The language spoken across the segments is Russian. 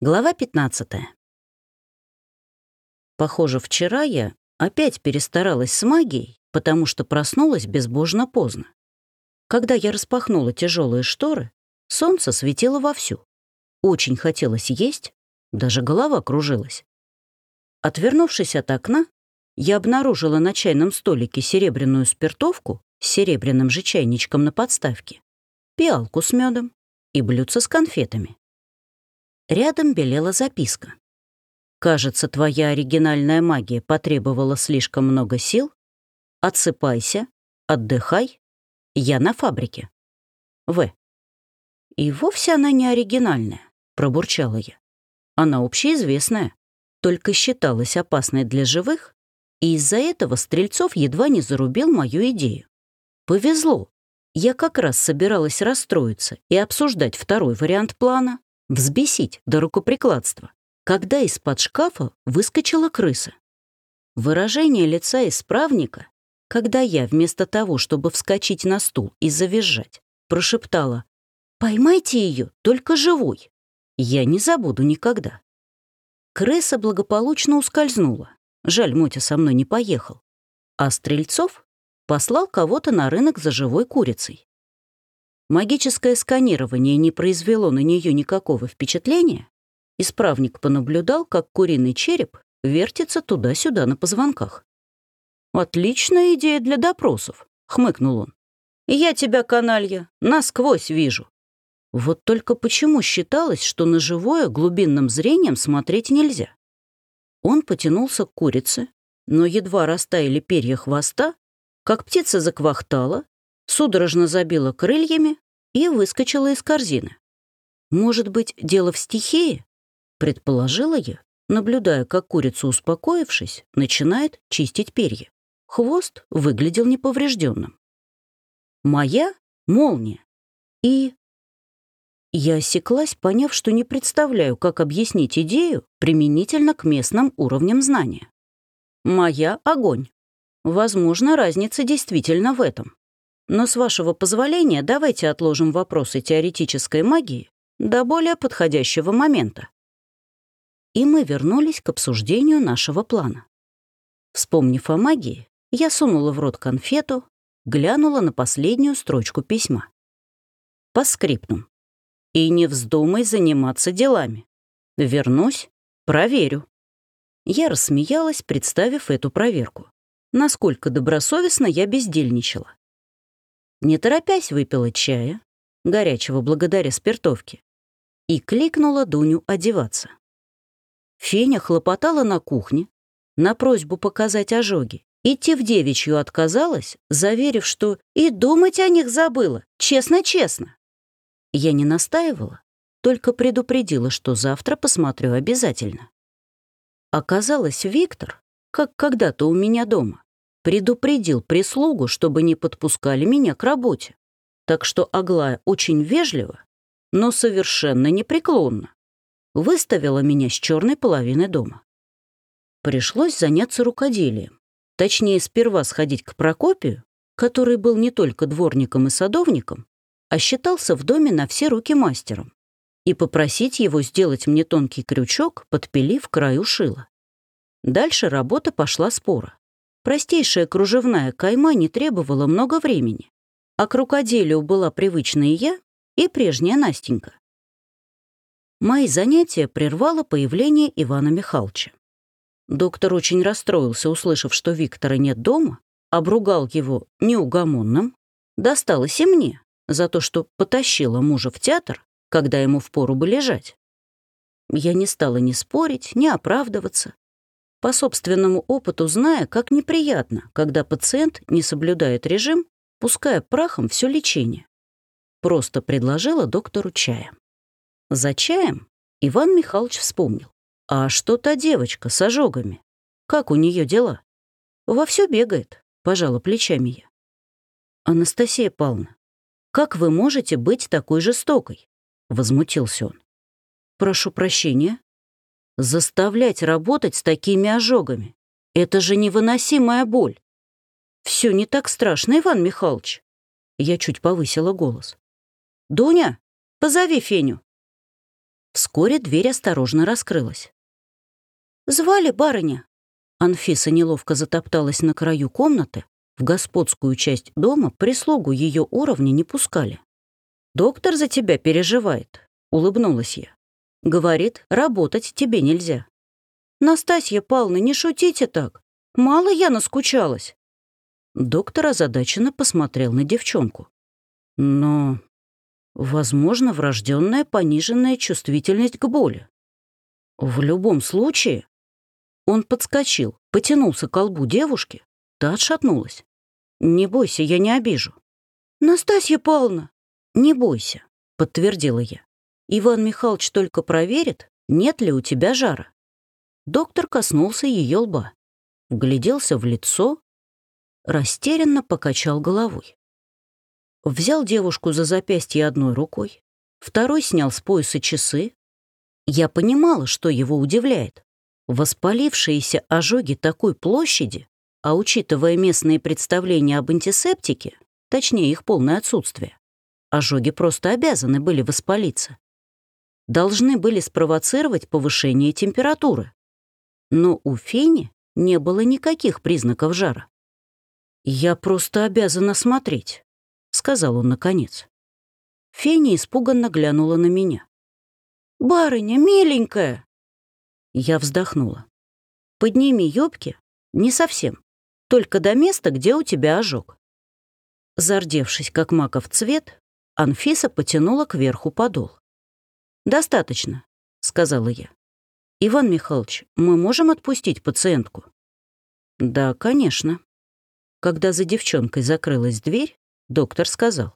Глава 15. Похоже, вчера я опять перестаралась с магией, потому что проснулась безбожно поздно. Когда я распахнула тяжелые шторы, солнце светило вовсю. Очень хотелось есть, даже голова кружилась. Отвернувшись от окна, я обнаружила на чайном столике серебряную спиртовку с серебряным же чайничком на подставке, пиалку с медом и блюдце с конфетами. Рядом белела записка. «Кажется, твоя оригинальная магия потребовала слишком много сил. Отсыпайся, отдыхай. Я на фабрике. В. И вовсе она не оригинальная, пробурчала я. Она общеизвестная, только считалась опасной для живых, и из-за этого Стрельцов едва не зарубил мою идею. Повезло. Я как раз собиралась расстроиться и обсуждать второй вариант плана, взбесить до рукоприкладства, когда из-под шкафа выскочила крыса. Выражение лица исправника, когда я вместо того, чтобы вскочить на стул и завизжать, прошептала «Поймайте ее, только живой!» Я не забуду никогда. Крыса благополучно ускользнула. Жаль, Мотя со мной не поехал. А Стрельцов послал кого-то на рынок за живой курицей. Магическое сканирование не произвело на нее никакого впечатления. Исправник понаблюдал, как куриный череп вертится туда-сюда на позвонках. «Отличная идея для допросов», — хмыкнул он. «Я тебя, каналья, насквозь вижу». Вот только почему считалось, что на живое глубинным зрением смотреть нельзя? Он потянулся к курице, но едва растаяли перья хвоста, как птица заквахтала, судорожно забила крыльями и выскочила из корзины. «Может быть, дело в стихии?» — предположила я, наблюдая, как курица, успокоившись, начинает чистить перья. Хвост выглядел неповрежденным. «Моя — молния. И...» Я осеклась, поняв, что не представляю, как объяснить идею применительно к местным уровням знания. «Моя — огонь. Возможно, разница действительно в этом. Но с вашего позволения давайте отложим вопросы теоретической магии до более подходящего момента. И мы вернулись к обсуждению нашего плана. Вспомнив о магии, я сунула в рот конфету, глянула на последнюю строчку письма. По скриптум. И не вздумай заниматься делами. Вернусь, проверю. Я рассмеялась, представив эту проверку. Насколько добросовестно я бездельничала. Не торопясь выпила чая, горячего благодаря спиртовке, и кликнула Дуню одеваться. Феня хлопотала на кухне, на просьбу показать ожоги. Идти в девичью отказалась, заверив, что и думать о них забыла, честно-честно. Я не настаивала, только предупредила, что завтра посмотрю обязательно. Оказалось, Виктор, как когда-то у меня дома, предупредил прислугу, чтобы не подпускали меня к работе. Так что Аглая очень вежливо, но совершенно непреклонно выставила меня с черной половины дома. Пришлось заняться рукоделием. Точнее, сперва сходить к Прокопию, который был не только дворником и садовником, а считался в доме на все руки мастером, и попросить его сделать мне тонкий крючок, подпилив краю шила. Дальше работа пошла спора. Простейшая кружевная кайма не требовала много времени, а к рукоделию была привычна и я, и прежняя Настенька. Мои занятия прервало появление Ивана Михайловича. Доктор очень расстроился, услышав, что Виктора нет дома, обругал его неугомонным, досталось и мне за то, что потащила мужа в театр, когда ему впору бы лежать. Я не стала ни спорить, ни оправдываться, по собственному опыту зная, как неприятно, когда пациент не соблюдает режим, пуская прахом все лечение. Просто предложила доктору чая. За чаем Иван Михайлович вспомнил. А что та девочка с ожогами? Как у нее дела? Вовсю бегает, пожала плечами я. Анастасия Павловна, как вы можете быть такой жестокой? Возмутился он. Прошу прощения, Заставлять работать с такими ожогами — это же невыносимая боль. Все не так страшно, Иван Михайлович. Я чуть повысила голос. «Дуня, позови Феню». Вскоре дверь осторожно раскрылась. «Звали барыня?» Анфиса неловко затопталась на краю комнаты. В господскую часть дома прислугу ее уровня не пускали. «Доктор за тебя переживает», — улыбнулась я. «Говорит, работать тебе нельзя». «Настасья Павловна, не шутите так. Мало я наскучалась». Доктор озадаченно посмотрел на девчонку. «Но, возможно, врожденная пониженная чувствительность к боли. В любом случае...» Он подскочил, потянулся к колбу девушки, та отшатнулась. «Не бойся, я не обижу». «Настасья Павловна!» «Не бойся», — подтвердила я. «Иван Михайлович только проверит, нет ли у тебя жара». Доктор коснулся ее лба, вгляделся в лицо, растерянно покачал головой. Взял девушку за запястье одной рукой, второй снял с пояса часы. Я понимала, что его удивляет. Воспалившиеся ожоги такой площади, а учитывая местные представления об антисептике, точнее их полное отсутствие, ожоги просто обязаны были воспалиться. Должны были спровоцировать повышение температуры. Но у Фени не было никаких признаков жара. «Я просто обязана смотреть», — сказал он наконец. Феня испуганно глянула на меня. «Барыня, миленькая!» Я вздохнула. «Подними юбки?» «Не совсем. Только до места, где у тебя ожог». Зардевшись, как маков цвет, Анфиса потянула кверху подол. «Достаточно», — сказала я. «Иван Михайлович, мы можем отпустить пациентку?» «Да, конечно». Когда за девчонкой закрылась дверь, доктор сказал.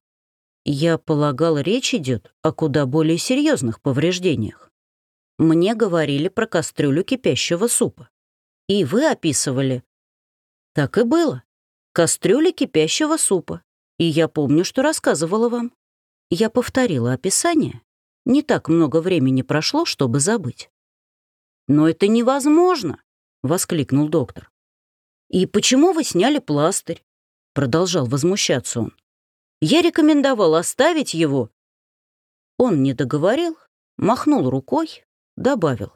«Я полагал, речь идет о куда более серьезных повреждениях. Мне говорили про кастрюлю кипящего супа. И вы описывали. Так и было. Кастрюля кипящего супа. И я помню, что рассказывала вам. Я повторила описание. Не так много времени прошло, чтобы забыть. «Но это невозможно!» — воскликнул доктор. «И почему вы сняли пластырь?» — продолжал возмущаться он. «Я рекомендовал оставить его». Он не договорил, махнул рукой, добавил.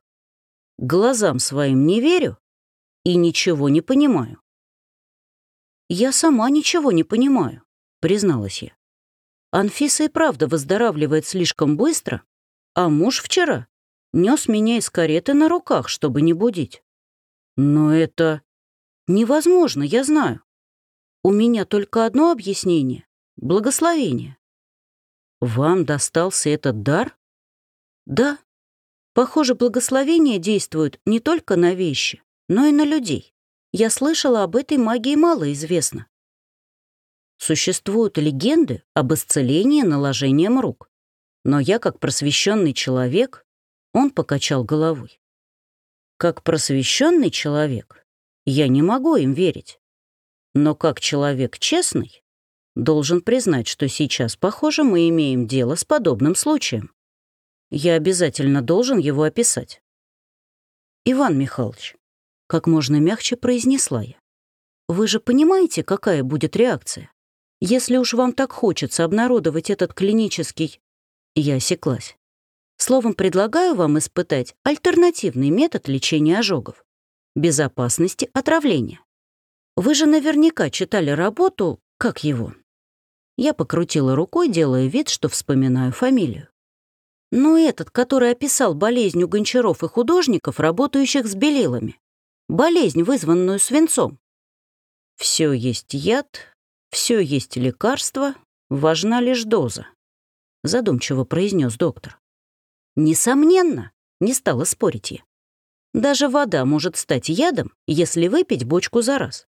«Глазам своим не верю и ничего не понимаю». «Я сама ничего не понимаю», — призналась я. «Анфиса и правда выздоравливает слишком быстро, а муж вчера нес меня из кареты на руках, чтобы не будить. Но это невозможно, я знаю. У меня только одно объяснение — благословение. Вам достался этот дар? Да, Похоже, благословения действуют не только на вещи, но и на людей. Я слышала об этой магии мало известно. Существуют легенды об исцелении наложением рук. Но я, как просвещенный человек, он покачал головой. Как просвещенный человек, я не могу им верить. Но как человек честный, должен признать, что сейчас, похоже, мы имеем дело с подобным случаем. Я обязательно должен его описать. Иван Михайлович, как можно мягче произнесла я. Вы же понимаете, какая будет реакция? Если уж вам так хочется обнародовать этот клинический... Я осеклась. Словом, предлагаю вам испытать альтернативный метод лечения ожогов. Безопасности отравления. Вы же наверняка читали работу, как его. Я покрутила рукой, делая вид, что вспоминаю фамилию. Ну, этот, который описал болезнь у гончаров и художников, работающих с белилами. Болезнь, вызванную свинцом. Все есть яд, все есть лекарство, важна лишь доза, задумчиво произнес доктор. Несомненно, не стала спорить я. Даже вода может стать ядом, если выпить бочку за раз.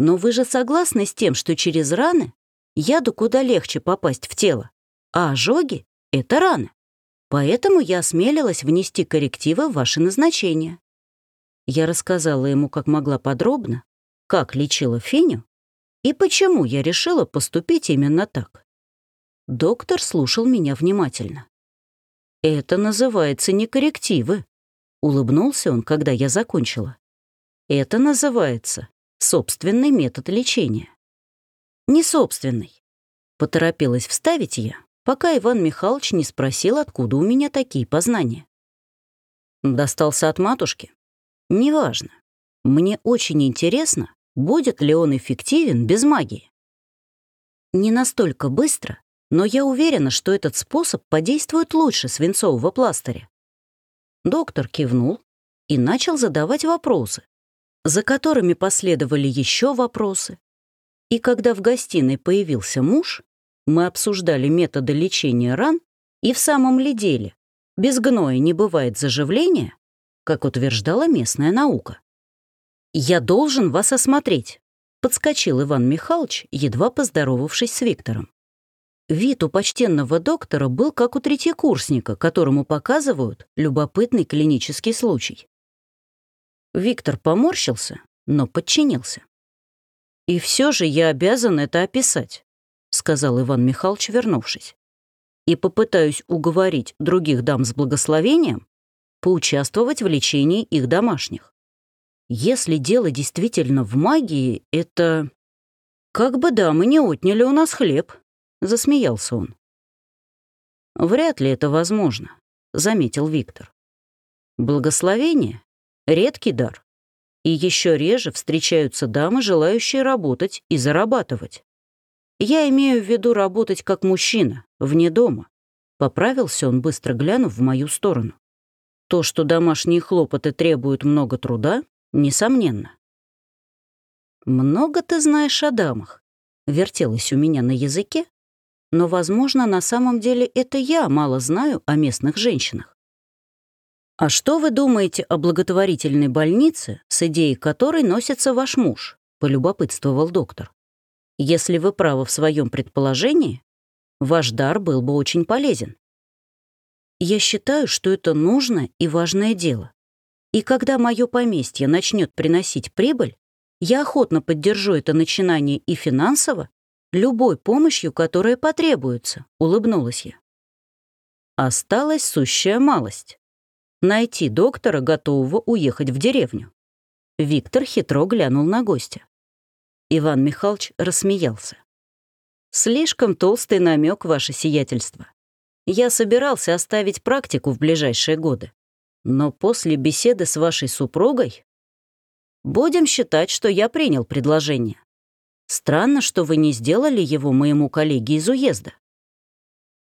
Но вы же согласны с тем, что через раны яду куда легче попасть в тело, а ожоги — это раны. Поэтому я осмелилась внести коррективы в ваше назначение. Я рассказала ему как могла подробно, как лечила Феню и почему я решила поступить именно так. Доктор слушал меня внимательно. «Это называется не коррективы», — улыбнулся он, когда я закончила. «Это называется собственный метод лечения». «Не собственный», — поторопилась вставить я, пока Иван Михайлович не спросил, откуда у меня такие познания. Достался от матушки? Неважно. Мне очень интересно, будет ли он эффективен без магии. Не настолько быстро, но я уверена, что этот способ подействует лучше свинцового пластыря. Доктор кивнул и начал задавать вопросы, за которыми последовали еще вопросы. И когда в гостиной появился муж, мы обсуждали методы лечения ран, и в самом ли деле без гноя не бывает заживления, как утверждала местная наука. «Я должен вас осмотреть», — подскочил Иван Михайлович, едва поздоровавшись с Виктором. Вид у почтенного доктора был как у третьекурсника, которому показывают любопытный клинический случай. Виктор поморщился, но подчинился. «И все же я обязан это описать», — сказал Иван Михайлович, вернувшись. «И попытаюсь уговорить других дам с благословением поучаствовать в лечении их домашних. Если дело действительно в магии, это... Как бы дамы не отняли у нас хлеб», — засмеялся он. «Вряд ли это возможно», — заметил Виктор. «Благословение — редкий дар. И еще реже встречаются дамы, желающие работать и зарабатывать. Я имею в виду работать как мужчина, вне дома. Поправился он, быстро глянув в мою сторону. То, что домашние хлопоты требуют много труда, несомненно. «Много ты знаешь о дамах», — вертелось у меня на языке, но, возможно, на самом деле это я мало знаю о местных женщинах. «А что вы думаете о благотворительной больнице, с идеей которой носится ваш муж?» — полюбопытствовал доктор. «Если вы правы в своем предположении, ваш дар был бы очень полезен. Я считаю, что это нужное и важное дело. И когда мое поместье начнет приносить прибыль, я охотно поддержу это начинание и финансово, любой помощью, которая потребуется», — улыбнулась я. Осталась сущая малость найти доктора, готового уехать в деревню. Виктор хитро глянул на гостя. Иван Михайлович рассмеялся. «Слишком толстый намек, ваше сиятельство. Я собирался оставить практику в ближайшие годы. Но после беседы с вашей супругой будем считать, что я принял предложение. Странно, что вы не сделали его моему коллеге из уезда.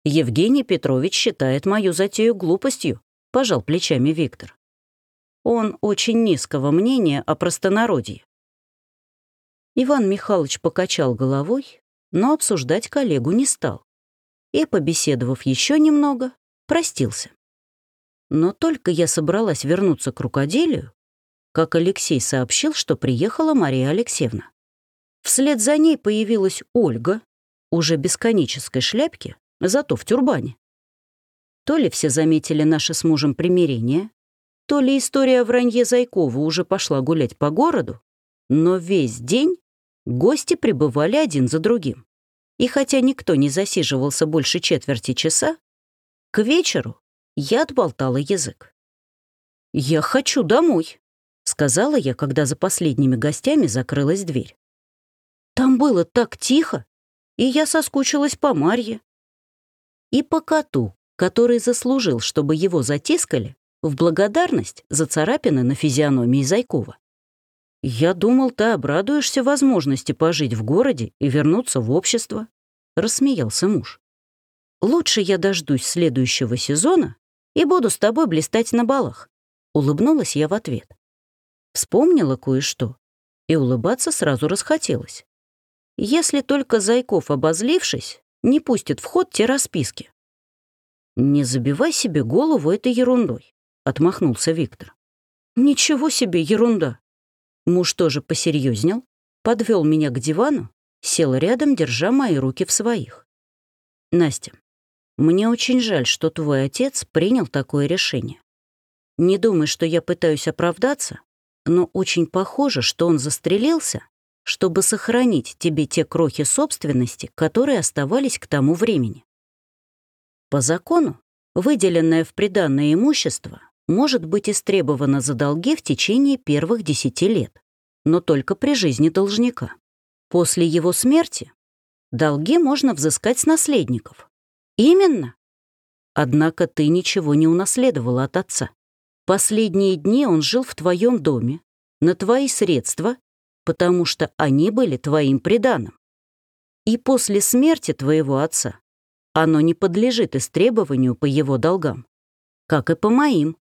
Евгений Петрович считает мою затею глупостью, пожал плечами Виктор. Он очень низкого мнения о простонародье. Иван Михайлович покачал головой, но обсуждать коллегу не стал. И, побеседовав еще немного, простился. Но только я собралась вернуться к рукоделию, как Алексей сообщил, что приехала Мария Алексеевна. Вслед за ней появилась Ольга, уже без конической шляпки, зато в тюрбане. То ли все заметили наше с мужем примирение, то ли история о вранье Зайкова уже пошла гулять по городу, но весь день гости пребывали один за другим. И хотя никто не засиживался больше четверти часа, к вечеру я отболтала язык. «Я хочу домой», — сказала я, когда за последними гостями закрылась дверь. «Там было так тихо, и я соскучилась по Марье». И по коту, который заслужил, чтобы его затискали, в благодарность за царапины на физиономии Зайкова. «Я думал, ты обрадуешься возможности пожить в городе и вернуться в общество», — рассмеялся муж. «Лучше я дождусь следующего сезона и буду с тобой блистать на балах», — улыбнулась я в ответ. Вспомнила кое-что, и улыбаться сразу расхотелось. Если только Зайков, обозлившись, не пустит в ход те расписки. «Не забивай себе голову этой ерундой», — отмахнулся Виктор. «Ничего себе ерунда!» Муж тоже посерьезнел, подвел меня к дивану, сел рядом, держа мои руки в своих. «Настя, мне очень жаль, что твой отец принял такое решение. Не думай, что я пытаюсь оправдаться, но очень похоже, что он застрелился, чтобы сохранить тебе те крохи собственности, которые оставались к тому времени. По закону, выделенное в приданное имущество может быть истребовано за долги в течение первых десяти лет, но только при жизни должника. После его смерти долги можно взыскать с наследников, Именно. Однако ты ничего не унаследовала от отца. Последние дни он жил в твоем доме, на твои средства, потому что они были твоим приданым. И после смерти твоего отца оно не подлежит истребованию по его долгам, как и по моим,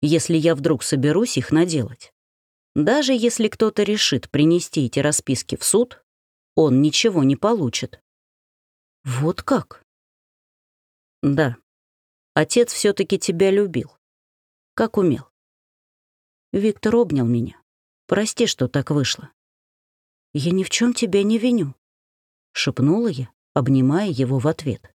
если я вдруг соберусь их наделать. Даже если кто-то решит принести эти расписки в суд, он ничего не получит. Вот как? Да. Отец все таки тебя любил. Как умел. Виктор обнял меня. Прости, что так вышло. Я ни в чем тебя не виню, шепнула я, обнимая его в ответ.